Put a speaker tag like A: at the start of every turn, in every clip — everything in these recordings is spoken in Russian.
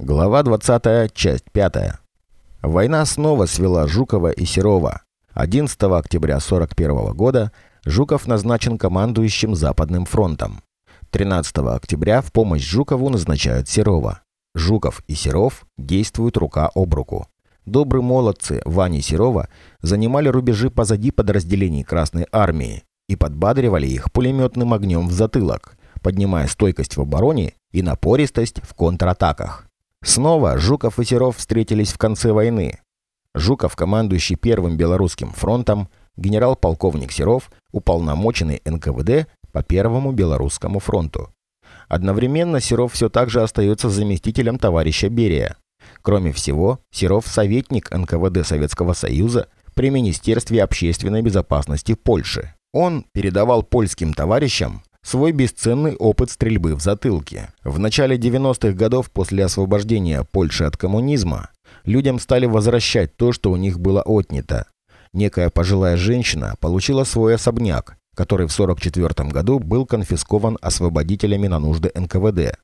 A: Глава 20, часть 5. Война снова свела Жукова и Серова. 11 октября 1941 года Жуков назначен командующим Западным фронтом. 13 октября в помощь Жукову назначают Серова. Жуков и Серов действуют рука об руку. Добрые молодцы Вани Серова занимали рубежи позади подразделений Красной Армии и подбадривали их пулеметным огнем в затылок, поднимая стойкость в обороне и напористость в контратаках. Снова Жуков и Серов встретились в конце войны. Жуков, командующий Первым Белорусским фронтом, генерал-полковник Серов, уполномоченный НКВД по Первому Белорусскому фронту. Одновременно Серов все так же остается заместителем товарища Берия. Кроме всего, Серов – советник НКВД Советского Союза при Министерстве общественной безопасности Польши. Он передавал польским товарищам свой бесценный опыт стрельбы в затылке. В начале 90-х годов после освобождения Польши от коммунизма людям стали возвращать то, что у них было отнято. Некая пожилая женщина получила свой особняк, который в 1944 году был конфискован освободителями на нужды НКВД.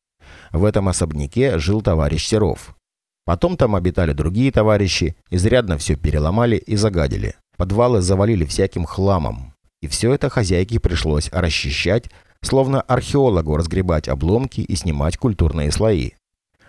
A: В этом особняке жил товарищ Серов. Потом там обитали другие товарищи, изрядно все переломали и загадили. Подвалы завалили всяким хламом. И все это хозяйке пришлось расчищать словно археологу разгребать обломки и снимать культурные слои.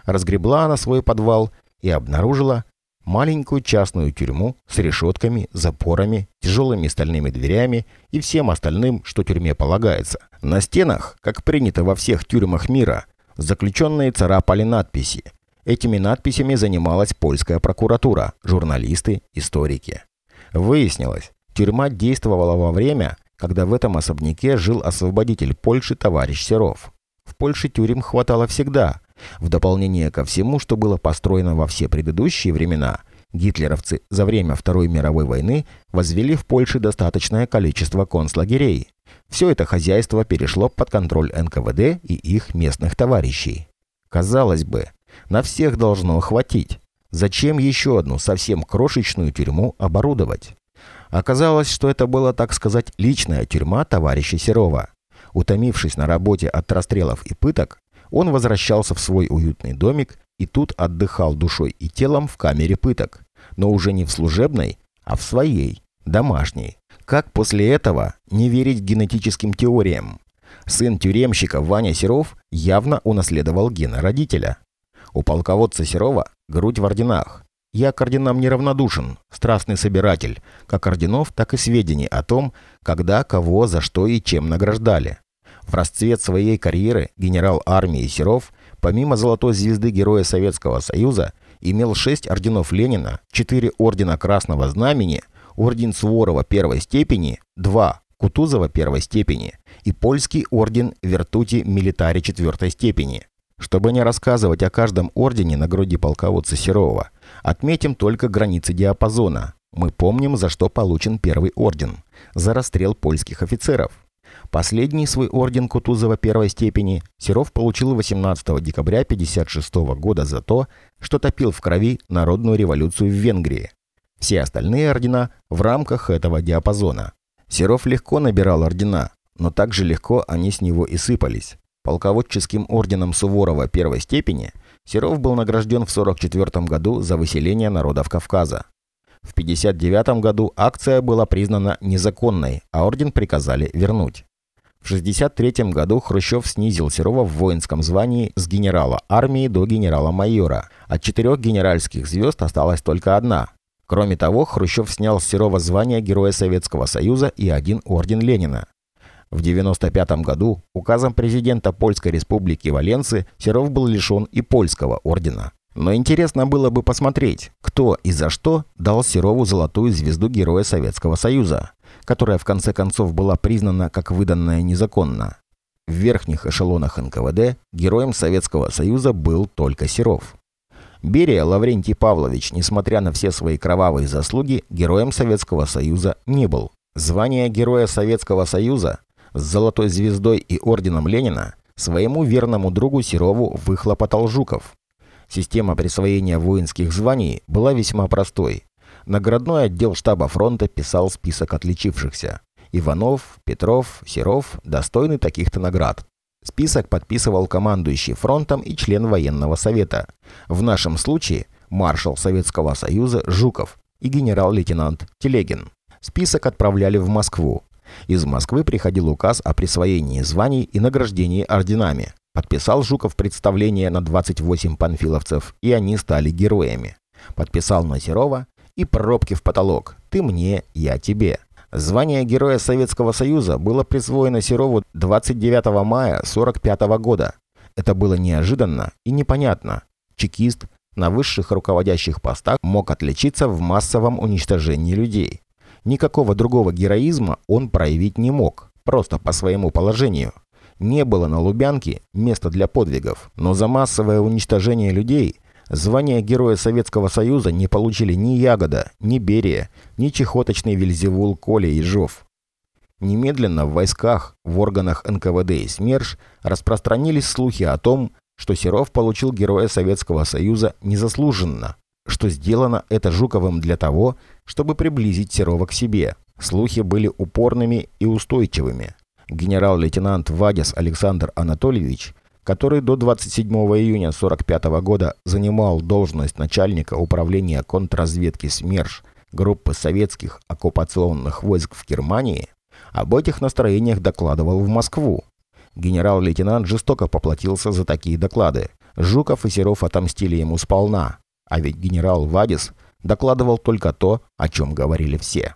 A: Разгребла она свой подвал и обнаружила маленькую частную тюрьму с решетками, запорами, тяжелыми стальными дверями и всем остальным, что тюрьме полагается. На стенах, как принято во всех тюрьмах мира, заключенные царапали надписи. Этими надписями занималась польская прокуратура, журналисты, историки. Выяснилось, тюрьма действовала во время, когда в этом особняке жил освободитель Польши товарищ Серов. В Польше тюрем хватало всегда. В дополнение ко всему, что было построено во все предыдущие времена, гитлеровцы за время Второй мировой войны возвели в Польше достаточное количество концлагерей. Все это хозяйство перешло под контроль НКВД и их местных товарищей. Казалось бы, на всех должно хватить. Зачем еще одну совсем крошечную тюрьму оборудовать? Оказалось, что это была, так сказать, личная тюрьма товарища Серова. Утомившись на работе от расстрелов и пыток, он возвращался в свой уютный домик и тут отдыхал душой и телом в камере пыток, но уже не в служебной, а в своей, домашней. Как после этого не верить генетическим теориям? Сын тюремщика Ваня Серов явно унаследовал гена родителя. У полководца Серова грудь в орденах, я к орденам неравнодушен, страстный собиратель, как орденов, так и сведений о том, когда, кого, за что и чем награждали. В расцвет своей карьеры генерал армии Серов, помимо золотой звезды Героя Советского Союза, имел шесть орденов Ленина, четыре ордена Красного Знамени, орден Суворова первой степени, два Кутузова первой степени и польский орден Вертути Милитари четвертой степени. Чтобы не рассказывать о каждом ордене на груди полководца Серова, отметим только границы диапазона. Мы помним, за что получен первый орден. За расстрел польских офицеров. Последний свой орден Кутузова первой степени Серов получил 18 декабря 1956 года за то, что топил в крови народную революцию в Венгрии. Все остальные ордена в рамках этого диапазона. Серов легко набирал ордена, но также легко они с него и сыпались. Полководческим орденом Суворова первой степени Серов был награжден в 1944 году за выселение народов Кавказа. В 1959 году акция была признана незаконной, а орден приказали вернуть. В 1963 году Хрущев снизил Серова в воинском звании с генерала армии до генерала-майора. От четырех генеральских звезд осталась только одна. Кроме того, Хрущев снял с Серова звание Героя Советского Союза и один орден Ленина. В 1995 году указом президента Польской республики Валенцы Серов был лишен и польского ордена. Но интересно было бы посмотреть, кто и за что дал Серову золотую звезду Героя Советского Союза, которая в конце концов была признана как выданная незаконно. В верхних эшелонах НКВД героем Советского Союза был только Серов. Берия Лаврентий Павлович, несмотря на все свои кровавые заслуги, героем Советского Союза не был. Звание Героя Советского Союза с золотой звездой и орденом Ленина своему верному другу Серову выхлопотал Жуков. Система присвоения воинских званий была весьма простой. Наградной отдел штаба фронта писал список отличившихся. Иванов, Петров, Серов достойны таких-то наград. Список подписывал командующий фронтом и член военного совета. В нашем случае маршал Советского Союза Жуков и генерал-лейтенант Телегин. Список отправляли в Москву. Из Москвы приходил указ о присвоении званий и награждении орденами. Подписал Жуков представление на 28 панфиловцев, и они стали героями. Подписал на Серова и пробки в потолок. Ты мне, я тебе. Звание Героя Советского Союза было присвоено Серову 29 мая 1945 года. Это было неожиданно и непонятно. Чекист на высших руководящих постах мог отличиться в массовом уничтожении людей. Никакого другого героизма он проявить не мог, просто по своему положению. Не было на Лубянке места для подвигов, но за массовое уничтожение людей Звание Героя Советского Союза не получили ни Ягода, ни Берия, ни чехоточный Вильзевул Коля Ежов. Немедленно в войсках, в органах НКВД и СМЕРШ распространились слухи о том, что Серов получил Героя Советского Союза незаслуженно, что сделано это Жуковым для того, чтобы приблизить Серова к себе. Слухи были упорными и устойчивыми. Генерал-лейтенант Вадис Александр Анатольевич – который до 27 июня 1945 года занимал должность начальника управления контрразведки СМЕРШ группы советских оккупационных войск в Германии, об этих настроениях докладывал в Москву. Генерал-лейтенант жестоко поплатился за такие доклады. Жуков и Серов отомстили ему сполна. А ведь генерал Вадис докладывал только то, о чем говорили все.